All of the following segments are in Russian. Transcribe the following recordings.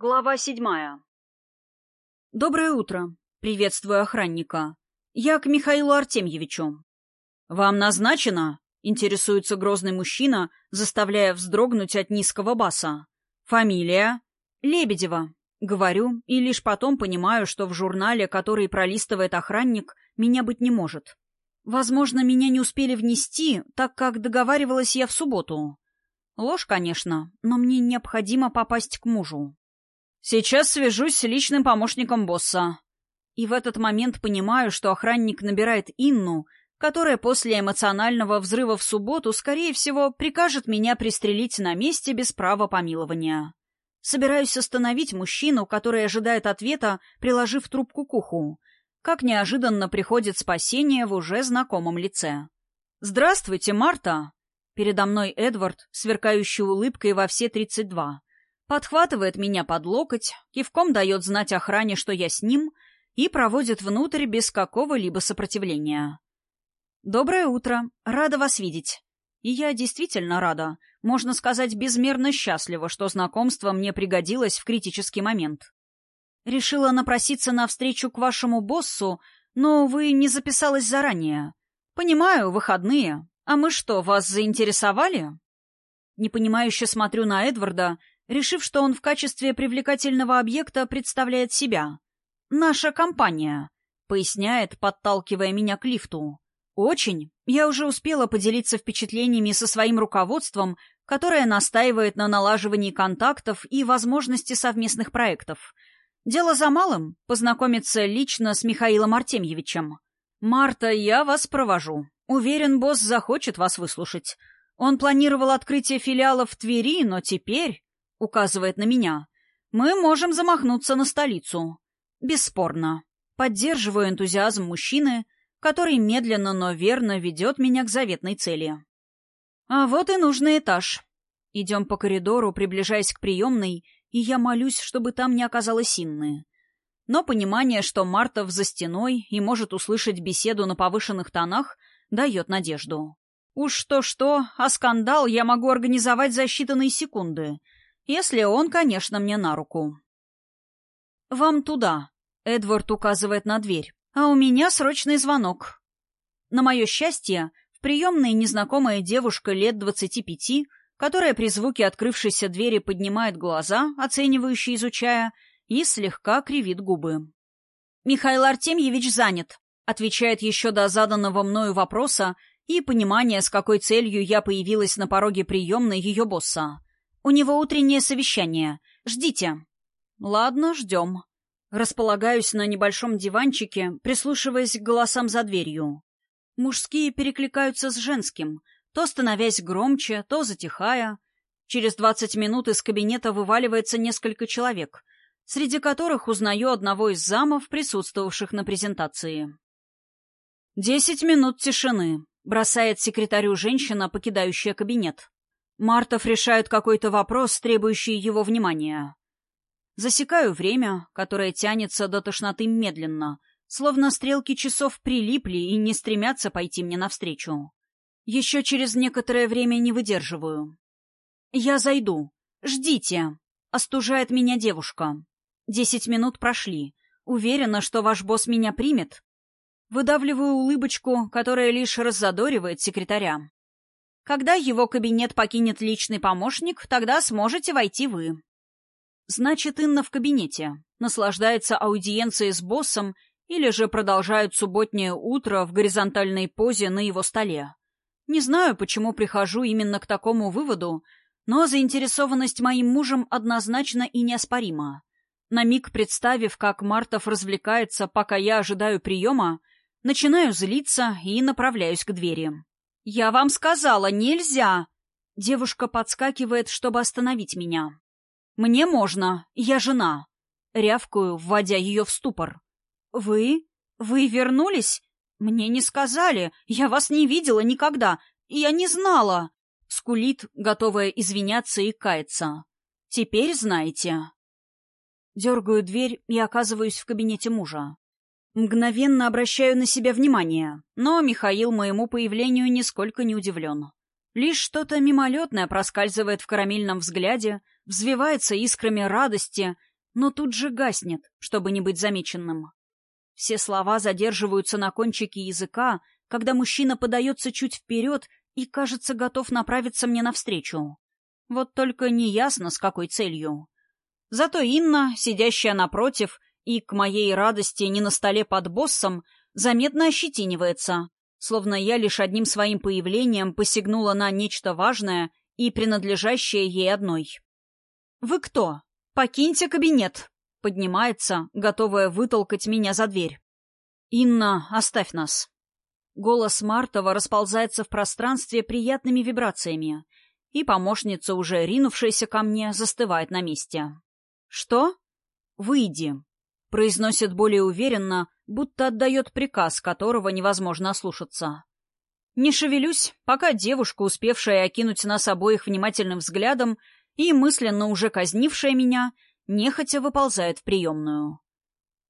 Глава седьмая. Доброе утро. Приветствую охранника. Я к Михаилу Артемьевичу. Вам назначено? Интересуется грозный мужчина, заставляя вздрогнуть от низкого баса. Фамилия? Лебедева. Говорю, и лишь потом понимаю, что в журнале, который пролистывает охранник, меня быть не может. Возможно, меня не успели внести, так как договаривалась я в субботу. Ложь, конечно, но мне необходимо попасть к мужу. Сейчас свяжусь с личным помощником босса. И в этот момент понимаю, что охранник набирает Инну, которая после эмоционального взрыва в субботу, скорее всего, прикажет меня пристрелить на месте без права помилования. Собираюсь остановить мужчину, который ожидает ответа, приложив трубку к уху. Как неожиданно приходит спасение в уже знакомом лице. «Здравствуйте, Марта!» Передо мной Эдвард, сверкающий улыбкой во все тридцать два подхватывает меня под локоть, кивком дает знать охране, что я с ним, и проводит внутрь без какого-либо сопротивления. «Доброе утро. Рада вас видеть». И я действительно рада, можно сказать, безмерно счастлива, что знакомство мне пригодилось в критический момент. Решила напроситься на встречу к вашему боссу, но вы не записалась заранее. Понимаю, выходные. А мы что, вас заинтересовали? Непонимающе смотрю на Эдварда, решив, что он в качестве привлекательного объекта представляет себя. «Наша компания», — поясняет, подталкивая меня к лифту. «Очень. Я уже успела поделиться впечатлениями со своим руководством, которое настаивает на налаживании контактов и возможности совместных проектов. Дело за малым — познакомиться лично с Михаилом Артемьевичем. Марта, я вас провожу. Уверен, босс захочет вас выслушать. Он планировал открытие филиала в Твери, но теперь указывает на меня, мы можем замахнуться на столицу. Бесспорно. Поддерживаю энтузиазм мужчины, который медленно, но верно ведет меня к заветной цели. А вот и нужный этаж. Идем по коридору, приближаясь к приемной, и я молюсь, чтобы там не оказалось Инны. Но понимание, что Мартов за стеной и может услышать беседу на повышенных тонах, дает надежду. Уж что-что, а скандал я могу организовать за считанные секунды — если он, конечно, мне на руку. «Вам туда», — Эдвард указывает на дверь, «а у меня срочный звонок». На мое счастье, в приемной незнакомая девушка лет двадцати пяти, которая при звуке открывшейся двери поднимает глаза, оценивающе изучая, и слегка кривит губы. «Михаил Артемьевич занят», — отвечает еще до заданного мною вопроса и понимания, с какой целью я появилась на пороге приемной ее босса. У него утреннее совещание. Ждите». «Ладно, ждем». Располагаюсь на небольшом диванчике, прислушиваясь к голосам за дверью. Мужские перекликаются с женским, то становясь громче, то затихая. Через двадцать минут из кабинета вываливается несколько человек, среди которых узнаю одного из замов, присутствовавших на презентации. «Десять минут тишины», — бросает секретарю женщина, покидающая кабинет. Мартов решает какой-то вопрос, требующий его внимания. Засекаю время, которое тянется до тошноты медленно, словно стрелки часов прилипли и не стремятся пойти мне навстречу. Еще через некоторое время не выдерживаю. «Я зайду. Ждите!» — остужает меня девушка. Десять минут прошли. Уверена, что ваш босс меня примет. Выдавливаю улыбочку, которая лишь раззадоривает секретаря. Когда его кабинет покинет личный помощник, тогда сможете войти вы. Значит, Инна в кабинете, наслаждается аудиенцией с боссом или же продолжает субботнее утро в горизонтальной позе на его столе. Не знаю, почему прихожу именно к такому выводу, но заинтересованность моим мужем однозначно и неоспорима. На миг представив, как Мартов развлекается, пока я ожидаю приема, начинаю злиться и направляюсь к двери. «Я вам сказала, нельзя!» Девушка подскакивает, чтобы остановить меня. «Мне можно, я жена!» Рявкую, вводя ее в ступор. «Вы? Вы вернулись? Мне не сказали, я вас не видела никогда, я не знала!» Скулит, готовая извиняться и каяться. «Теперь знаете». Дергаю дверь и оказываюсь в кабинете мужа. Мгновенно обращаю на себя внимание, но Михаил моему появлению нисколько не удивлен. Лишь что-то мимолетное проскальзывает в карамельном взгляде, взвивается искрами радости но тут же гаснет, чтобы не быть замеченным. Все слова задерживаются на кончике языка, когда мужчина подается чуть вперед и, кажется, готов направиться мне навстречу. Вот только неясно, с какой целью. Зато Инна, сидящая напротив и, к моей радости, не на столе под боссом, заметно ощетинивается, словно я лишь одним своим появлением посягнула на нечто важное и принадлежащее ей одной. «Вы кто? Покиньте кабинет!» Поднимается, готовая вытолкать меня за дверь. «Инна, оставь нас!» Голос Мартова расползается в пространстве приятными вибрациями, и помощница, уже ринувшаяся ко мне, застывает на месте. «Что?» «Выйди», — произносит более уверенно, будто отдает приказ, которого невозможно ослушаться. Не шевелюсь, пока девушка, успевшая окинуть нас обоих внимательным взглядом и мысленно уже казнившая меня, нехотя выползает в приемную.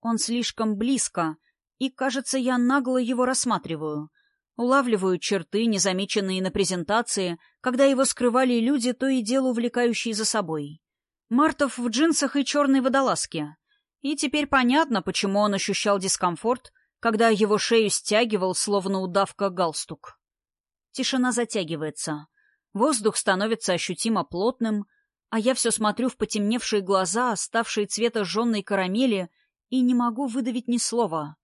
Он слишком близко, и, кажется, я нагло его рассматриваю. Улавливаю черты, незамеченные на презентации, когда его скрывали люди, то и дело увлекающие за собой. Мартов в джинсах и черной водолазке. И теперь понятно, почему он ощущал дискомфорт, когда его шею стягивал, словно удавка, галстук. Тишина затягивается. Воздух становится ощутимо плотным, а я все смотрю в потемневшие глаза, ставшие цвета жженной карамели, и не могу выдавить ни слова.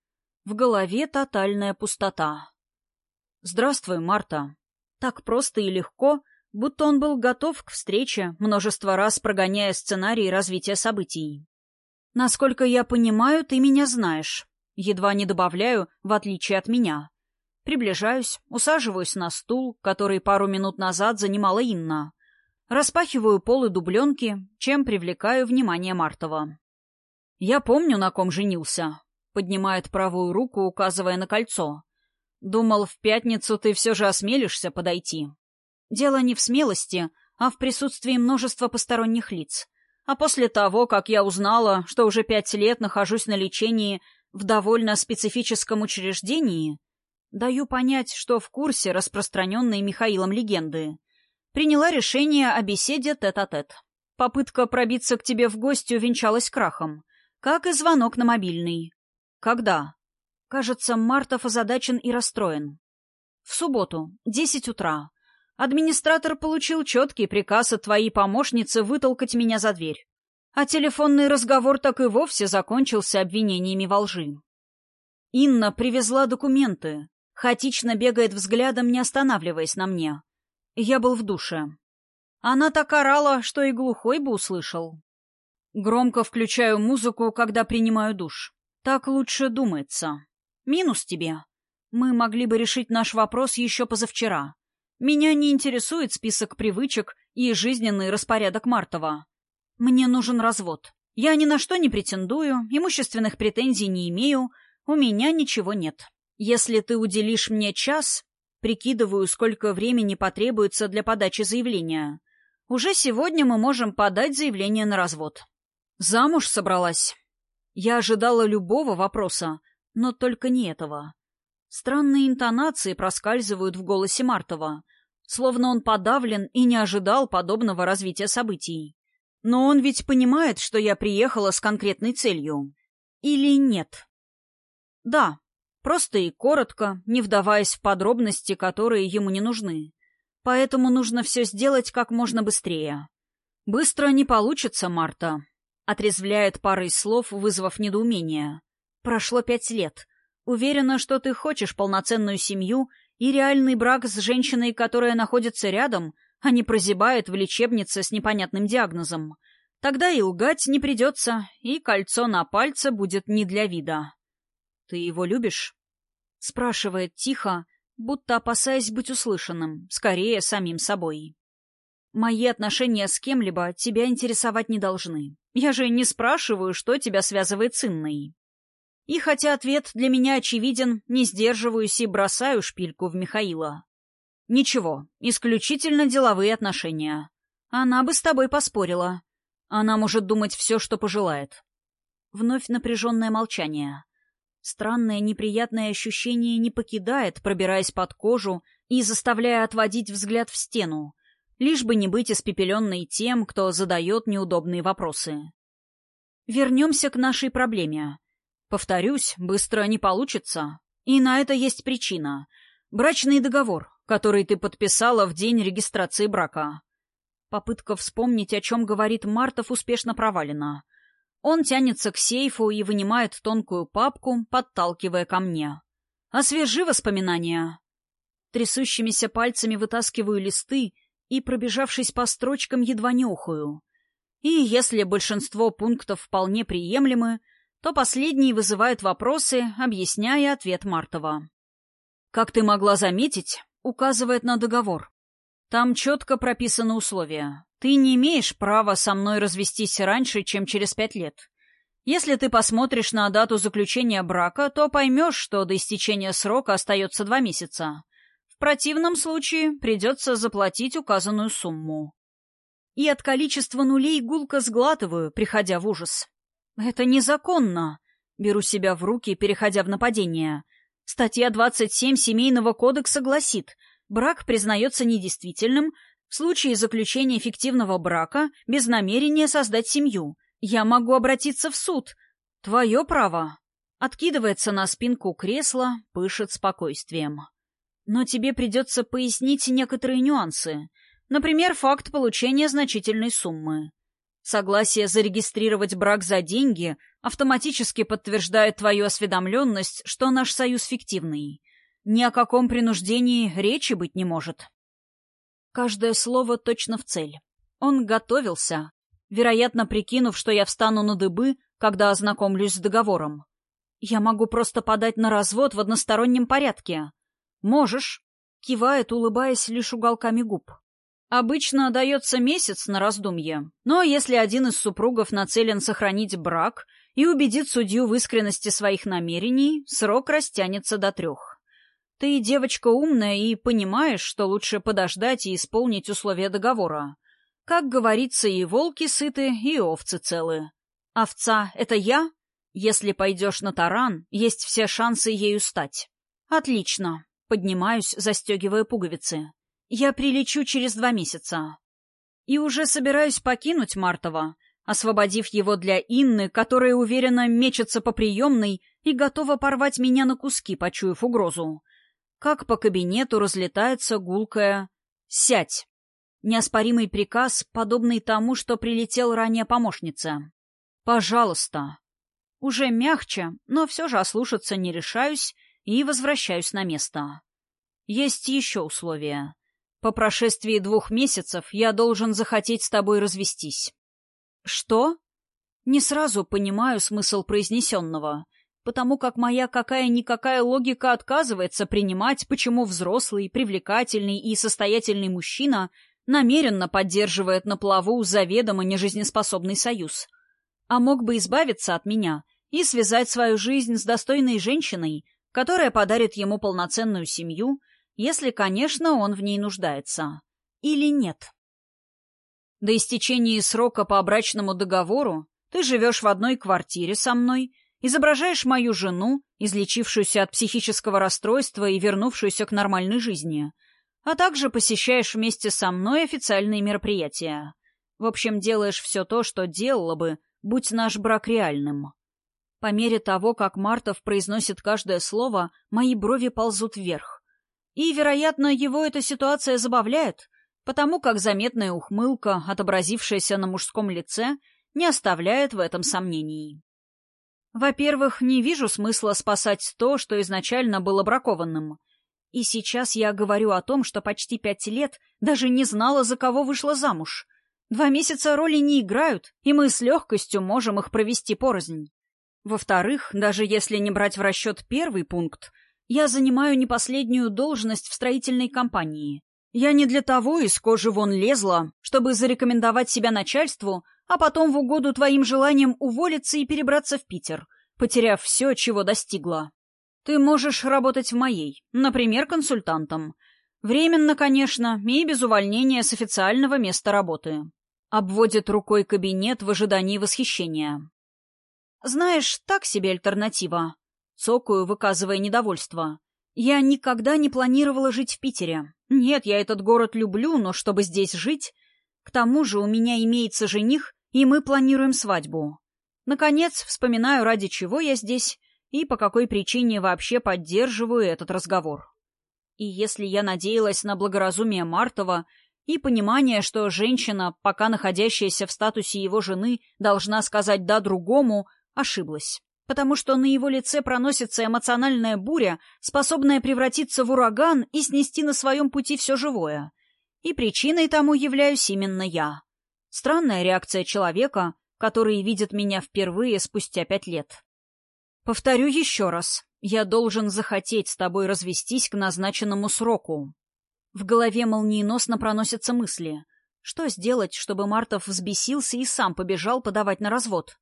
В голове тотальная пустота. «Здравствуй, Марта». Так просто и легко, будто он был готов к встрече, множество раз прогоняя сценарий развития событий. «Насколько я понимаю, ты меня знаешь». Едва не добавляю, в отличие от меня. Приближаюсь, усаживаюсь на стул, который пару минут назад занимала Инна. Распахиваю полы дубленки, чем привлекаю внимание Мартова. «Я помню, на ком женился», — поднимает правую руку, указывая на кольцо. «Думал, в пятницу ты все же осмелишься подойти». Дело не в смелости, а в присутствии множества посторонних лиц. А после того, как я узнала, что уже пять лет нахожусь на лечении в довольно специфическом учреждении, даю понять, что в курсе распространенной Михаилом легенды приняла решение о беседе тет-а-тет. -тет. Попытка пробиться к тебе в гости увенчалась крахом, как и звонок на мобильный. Когда? Кажется, Мартов озадачен и расстроен. В субботу, десять утра. Администратор получил четкий приказ от твоей помощницы вытолкать меня за дверь. А телефонный разговор так и вовсе закончился обвинениями во лжи. Инна привезла документы, хаотично бегает взглядом, не останавливаясь на мне. Я был в душе. Она так орала, что и глухой бы услышал. Громко включаю музыку, когда принимаю душ. Так лучше думается. Минус тебе. Мы могли бы решить наш вопрос еще позавчера. Меня не интересует список привычек и жизненный распорядок Мартова. Мне нужен развод. Я ни на что не претендую, имущественных претензий не имею, у меня ничего нет. Если ты уделишь мне час, Прикидываю, сколько времени потребуется для подачи заявления. Уже сегодня мы можем подать заявление на развод. Замуж собралась. Я ожидала любого вопроса, но только не этого. Странные интонации проскальзывают в голосе Мартова, словно он подавлен и не ожидал подобного развития событий. Но он ведь понимает, что я приехала с конкретной целью. Или нет? Да, Просто и коротко, не вдаваясь в подробности, которые ему не нужны. Поэтому нужно все сделать как можно быстрее. «Быстро не получится, Марта», — отрезвляет парой слов, вызвав недоумение. «Прошло пять лет. Уверена, что ты хочешь полноценную семью и реальный брак с женщиной, которая находится рядом, а не прозябает в лечебнице с непонятным диагнозом. Тогда и лгать не придется, и кольцо на пальце будет не для вида. Ты его любишь?» — спрашивает тихо, будто опасаясь быть услышанным, скорее самим собой. «Мои отношения с кем-либо тебя интересовать не должны. Я же не спрашиваю, что тебя связывает с Инной». И хотя ответ для меня очевиден, не сдерживаюсь и бросаю шпильку в Михаила. «Ничего, исключительно деловые отношения. Она бы с тобой поспорила. Она может думать все, что пожелает». Вновь напряженное молчание. Странное неприятное ощущение не покидает, пробираясь под кожу и заставляя отводить взгляд в стену, лишь бы не быть испепеленной тем, кто задает неудобные вопросы. Вернемся к нашей проблеме. Повторюсь, быстро не получится. И на это есть причина. Брачный договор, который ты подписала в день регистрации брака. Попытка вспомнить, о чем говорит Мартов, успешно провалена. Он тянется к сейфу и вынимает тонкую папку, подталкивая ко мне. «Освежи воспоминания!» Трясущимися пальцами вытаскиваю листы и, пробежавшись по строчкам, едва нюхаю. И если большинство пунктов вполне приемлемы, то последние вызывают вопросы, объясняя ответ Мартова. «Как ты могла заметить?» — указывает на договор. «Там четко прописаны условия. Ты не имеешь права со мной развестись раньше, чем через пять лет. Если ты посмотришь на дату заключения брака, то поймешь, что до истечения срока остается два месяца. В противном случае придется заплатить указанную сумму. И от количества нулей гулко сглатываю, приходя в ужас. Это незаконно. Беру себя в руки, переходя в нападение. Статья 27 Семейного кодекса гласит, брак признается недействительным в случае заключения фиктивного брака без намерения создать семью. Я могу обратиться в суд. Твое право. Откидывается на спинку кресла, пышет спокойствием. Но тебе придется пояснить некоторые нюансы. Например, факт получения значительной суммы. Согласие зарегистрировать брак за деньги автоматически подтверждает твою осведомленность, что наш союз фиктивный. Ни о каком принуждении речи быть не может. Каждое слово точно в цель. Он готовился, вероятно, прикинув, что я встану на дыбы, когда ознакомлюсь с договором. Я могу просто подать на развод в одностороннем порядке. Можешь, кивает, улыбаясь лишь уголками губ. Обычно дается месяц на раздумье, но если один из супругов нацелен сохранить брак и убедит судью в искренности своих намерений, срок растянется до трех. Ты девочка умная и понимаешь, что лучше подождать и исполнить условия договора. Как говорится, и волки сыты, и овцы целы. Овца — это я? Если пойдешь на таран, есть все шансы ею стать. Отлично. Поднимаюсь, застегивая пуговицы. Я прилечу через два месяца. И уже собираюсь покинуть Мартова, освободив его для Инны, которая уверенно мечется по приемной и готова порвать меня на куски, почуяв угрозу. Как по кабинету разлетается гулкая «Сядь!» Неоспоримый приказ, подобный тому, что прилетел ранее помощница. «Пожалуйста!» Уже мягче, но все же ослушаться не решаюсь и возвращаюсь на место. Есть еще условия. По прошествии двух месяцев я должен захотеть с тобой развестись. Что? Не сразу понимаю смысл произнесенного, потому как моя какая-никакая логика отказывается принимать, почему взрослый, привлекательный и состоятельный мужчина намеренно поддерживает на плаву заведомо нежизнеспособный союз. А мог бы избавиться от меня и связать свою жизнь с достойной женщиной, которая подарит ему полноценную семью если, конечно, он в ней нуждается. Или нет. До истечения срока по брачному договору ты живешь в одной квартире со мной, изображаешь мою жену, излечившуюся от психического расстройства и вернувшуюся к нормальной жизни, а также посещаешь вместе со мной официальные мероприятия. В общем, делаешь все то, что делала бы, будь наш брак реальным. По мере того, как Мартов произносит каждое слово, мои брови ползут вверх. И, вероятно, его эта ситуация забавляет, потому как заметная ухмылка, отобразившаяся на мужском лице, не оставляет в этом сомнений. Во-первых, не вижу смысла спасать то, что изначально было бракованным. И сейчас я говорю о том, что почти пять лет даже не знала, за кого вышла замуж. Два месяца роли не играют, и мы с легкостью можем их провести порознь. Во-вторых, даже если не брать в расчет первый пункт, я занимаю не последнюю должность в строительной компании. Я не для того из кожи вон лезла, чтобы зарекомендовать себя начальству, а потом в угоду твоим желаниям уволиться и перебраться в Питер, потеряв все, чего достигла. Ты можешь работать в моей, например, консультантом. Временно, конечно, и без увольнения с официального места работы. Обводит рукой кабинет в ожидании восхищения. Знаешь, так себе альтернатива. Цокаю, выказывая недовольство. Я никогда не планировала жить в Питере. Нет, я этот город люблю, но чтобы здесь жить... К тому же у меня имеется жених, и мы планируем свадьбу. Наконец, вспоминаю, ради чего я здесь и по какой причине вообще поддерживаю этот разговор. И если я надеялась на благоразумие Мартова и понимание, что женщина, пока находящаяся в статусе его жены, должна сказать «да» другому, ошиблась. Потому что на его лице проносится эмоциональная буря, способная превратиться в ураган и снести на своем пути все живое. И причиной тому являюсь именно я. Странная реакция человека, который видит меня впервые спустя пять лет. Повторю еще раз. Я должен захотеть с тобой развестись к назначенному сроку. В голове молниеносно проносятся мысли. Что сделать, чтобы Мартов взбесился и сам побежал подавать на развод?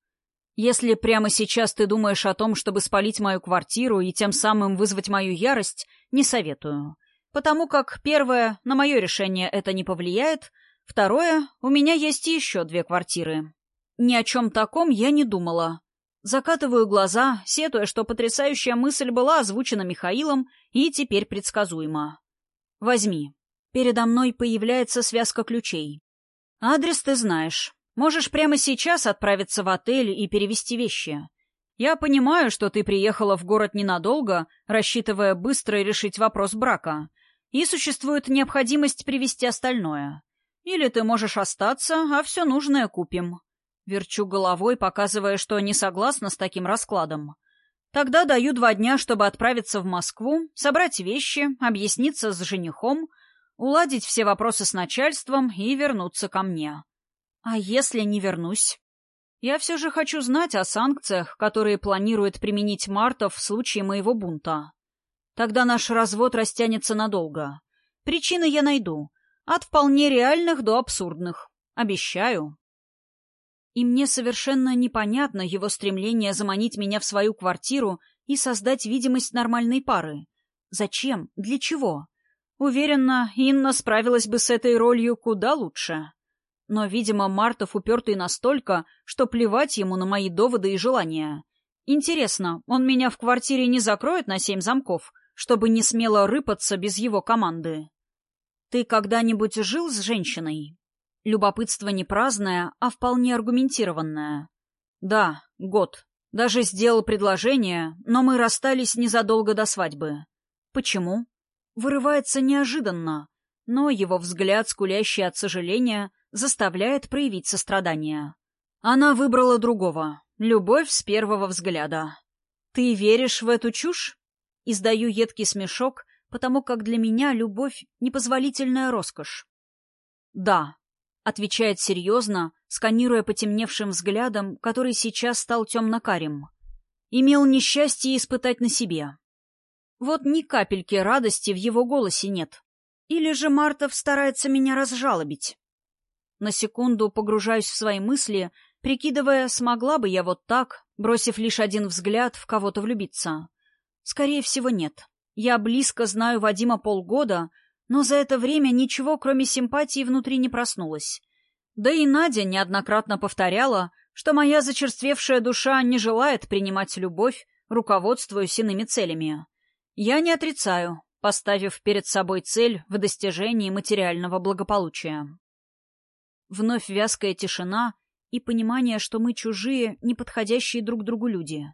Если прямо сейчас ты думаешь о том, чтобы спалить мою квартиру и тем самым вызвать мою ярость, не советую. Потому как, первое, на мое решение это не повлияет, второе, у меня есть еще две квартиры. Ни о чем таком я не думала. Закатываю глаза, сетуя, что потрясающая мысль была озвучена Михаилом и теперь предсказуема. Возьми. Передо мной появляется связка ключей. Адрес ты знаешь. Можешь прямо сейчас отправиться в отель и перевести вещи. Я понимаю, что ты приехала в город ненадолго, рассчитывая быстро решить вопрос брака, и существует необходимость привести остальное. Или ты можешь остаться, а все нужное купим. Верчу головой, показывая, что не согласна с таким раскладом. Тогда даю два дня, чтобы отправиться в Москву, собрать вещи, объясниться с женихом, уладить все вопросы с начальством и вернуться ко мне. А если не вернусь? Я все же хочу знать о санкциях, которые планирует применить Мартов в случае моего бунта. Тогда наш развод растянется надолго. Причины я найду. От вполне реальных до абсурдных. Обещаю и мне совершенно непонятно его стремление заманить меня в свою квартиру и создать видимость нормальной пары. Зачем? Для чего? Уверена, Инна справилась бы с этой ролью куда лучше. Но, видимо, Мартов упертый настолько, что плевать ему на мои доводы и желания. Интересно, он меня в квартире не закроет на семь замков, чтобы не смело рыпаться без его команды? Ты когда-нибудь жил с женщиной? Любопытство не праздное, а вполне аргументированное. Да, год. Даже сделал предложение, но мы расстались незадолго до свадьбы. Почему? Вырывается неожиданно, но его взгляд, скулящий от сожаления, заставляет проявить сострадание. Она выбрала другого. Любовь с первого взгляда. Ты веришь в эту чушь? Издаю едкий смешок, потому как для меня любовь — непозволительная роскошь. Да, Отвечает серьезно, сканируя потемневшим взглядом, который сейчас стал темно-карим. Имел несчастье испытать на себе. Вот ни капельки радости в его голосе нет. Или же Мартов старается меня разжалобить. На секунду погружаюсь в свои мысли, прикидывая, смогла бы я вот так, бросив лишь один взгляд, в кого-то влюбиться. Скорее всего, нет. Я близко знаю Вадима полгода — но за это время ничего, кроме симпатии, внутри не проснулось. Да и Надя неоднократно повторяла, что моя зачерствевшая душа не желает принимать любовь, руководствуясь иными целями. Я не отрицаю, поставив перед собой цель в достижении материального благополучия. Вновь вязкая тишина и понимание, что мы чужие, неподходящие друг другу люди.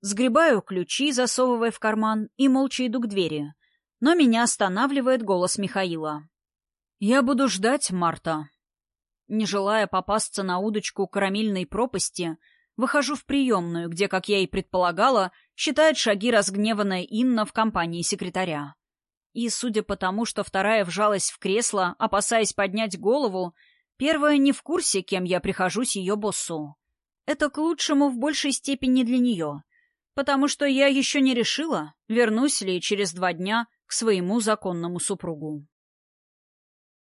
Сгребаю ключи, засовывая в карман, и молча иду к двери, но меня останавливает голос Михаила. «Я буду ждать Марта». Не желая попасться на удочку карамельной пропасти, выхожу в приемную, где, как я и предполагала, считает шаги разгневанная Инна в компании секретаря. И, судя по тому, что вторая вжалась в кресло, опасаясь поднять голову, первая не в курсе, кем я прихожусь ее боссу. Это к лучшему в большей степени для нее, потому что я еще не решила, вернусь ли через два дня к своему законному супругу.